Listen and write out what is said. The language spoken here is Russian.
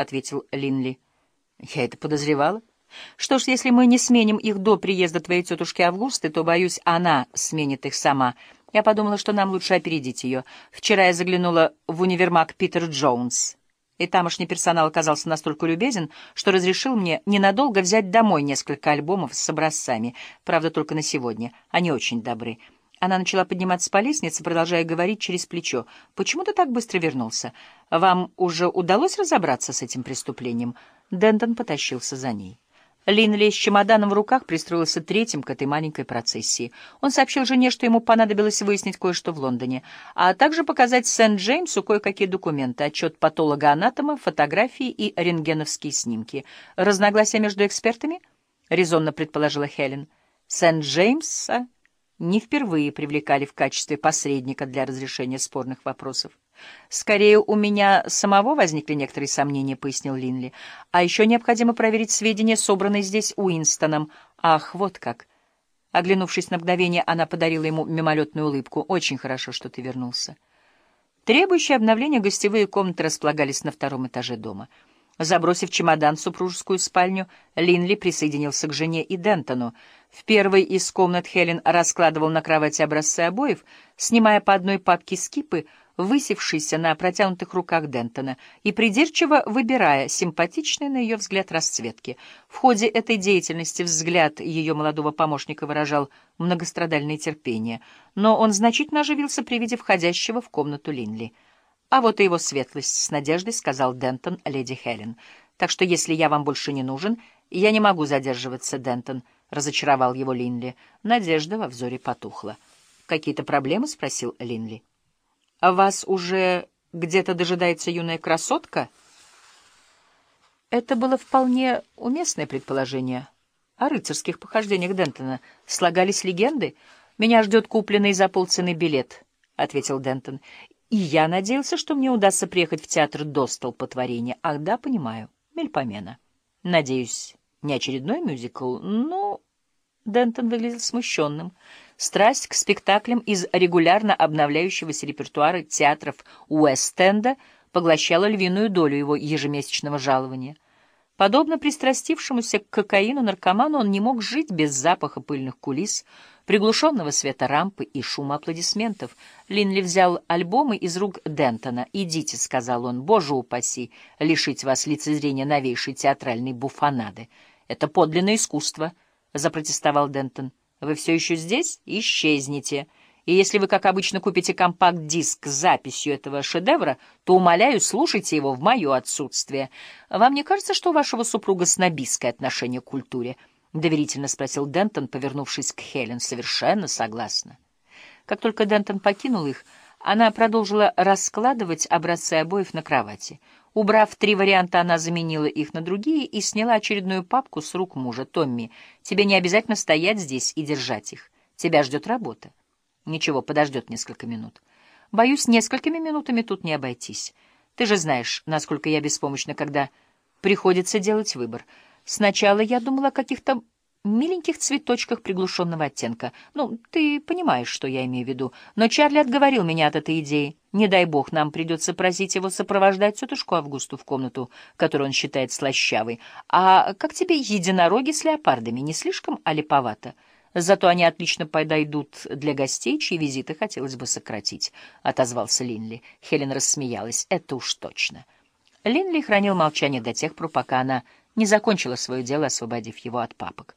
ответил Линли. Я это подозревала. Что ж, если мы не сменим их до приезда твоей тетушки Августы, то, боюсь, она сменит их сама. Я подумала, что нам лучше опередить ее. Вчера я заглянула в универмаг Питер Джонс, и тамошний персонал оказался настолько любезен, что разрешил мне ненадолго взять домой несколько альбомов с образцами. Правда, только на сегодня. Они очень добры. Она начала подниматься по лестнице, продолжая говорить через плечо. «Почему ты так быстро вернулся? Вам уже удалось разобраться с этим преступлением?» Дентон потащился за ней. Линли с чемоданом в руках пристроился третьим к этой маленькой процессии. Он сообщил жене, что ему понадобилось выяснить кое-что в Лондоне, а также показать Сент-Джеймсу кое-какие документы, отчет патолога-анатома, фотографии и рентгеновские снимки. «Разногласия между экспертами?» — резонно предположила Хелен. «Сент-Джеймса...» не впервые привлекали в качестве посредника для разрешения спорных вопросов. «Скорее, у меня самого возникли некоторые сомнения», — пояснил Линли. «А еще необходимо проверить сведения, собранные здесь Уинстоном. Ах, вот как!» Оглянувшись на мгновение, она подарила ему мимолетную улыбку. «Очень хорошо, что ты вернулся». Требующие обновления гостевые комнаты располагались на втором этаже дома — Забросив чемодан в супружескую спальню, Линли присоединился к жене и Дентону. В первой из комнат Хелен раскладывал на кровати образцы обоев, снимая по одной папке скипы, высевшиеся на протянутых руках Дентона, и придирчиво выбирая симпатичные, на ее взгляд, расцветки. В ходе этой деятельности взгляд ее молодого помощника выражал многострадальное терпение, но он значительно оживился при виде входящего в комнату Линли. «А вот и его светлость», — с надеждой сказал Дентон леди Хелен. «Так что, если я вам больше не нужен, я не могу задерживаться, Дентон», — разочаровал его Линли. Надежда во взоре потухла. «Какие-то проблемы?» — спросил Линли. «А вас уже где-то дожидается юная красотка?» Это было вполне уместное предположение. О рыцарских похождениях Дентона слагались легенды. «Меня ждет купленный за полцены билет», — ответил Дентон. И я надеялся, что мне удастся приехать в театр до столпотворения. Ах, да, понимаю. Мельпомена. Надеюсь, не очередной мюзикл, но... Дентон выглядел смущенным. Страсть к спектаклям из регулярно обновляющегося репертуара театров Уэст-Энда поглощала львиную долю его ежемесячного жалования. Подобно пристрастившемуся к кокаину наркоману, он не мог жить без запаха пыльных кулис, приглушенного света рампы и шума аплодисментов. Линли взял альбомы из рук Дентона. «Идите», — сказал он, — «боже упаси, лишить вас лицезрения новейшей театральной буфонады. Это подлинное искусство», — запротестовал Дентон. «Вы все еще здесь? Исчезните». И если вы, как обычно, купите компакт-диск с записью этого шедевра, то, умоляю, слушайте его в мое отсутствие. Вам не кажется, что у вашего супруга снобистское отношение к культуре? — доверительно спросил Дентон, повернувшись к Хелен. — Совершенно согласна. Как только Дентон покинул их, она продолжила раскладывать образцы обоев на кровати. Убрав три варианта, она заменила их на другие и сняла очередную папку с рук мужа. «Томми, тебе не обязательно стоять здесь и держать их. Тебя ждет работа». Ничего, подождет несколько минут. Боюсь, несколькими минутами тут не обойтись. Ты же знаешь, насколько я беспомощна, когда приходится делать выбор. Сначала я думала о каких-то миленьких цветочках приглушенного оттенка. Ну, ты понимаешь, что я имею в виду. Но Чарли отговорил меня от этой идеи. Не дай бог, нам придется просить его сопровождать тетушку Августу в комнату, которую он считает слащавой. А как тебе единороги с леопардами? Не слишком алиповато? Зато они отлично подойдут для гостей, чьи визиты хотелось бы сократить, — отозвался Линли. Хелен рассмеялась. Это уж точно. Линли хранил молчание до тех пор, пока она не закончила свое дело, освободив его от папок.